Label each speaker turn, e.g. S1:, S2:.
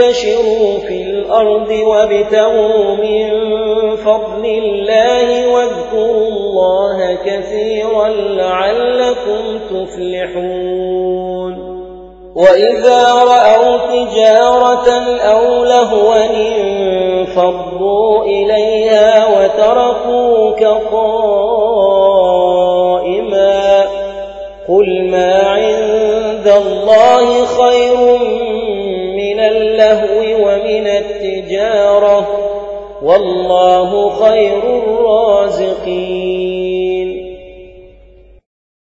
S1: فانتشروا في الأرض وابتغوا من فضل الله واذكروا الله كثيرا لعلكم تفلحون. وإذا رأوا تجارة أو لهوا انفضوا إليها وتركوك قائما. قل ما عند الله خير والله خير الرازقين.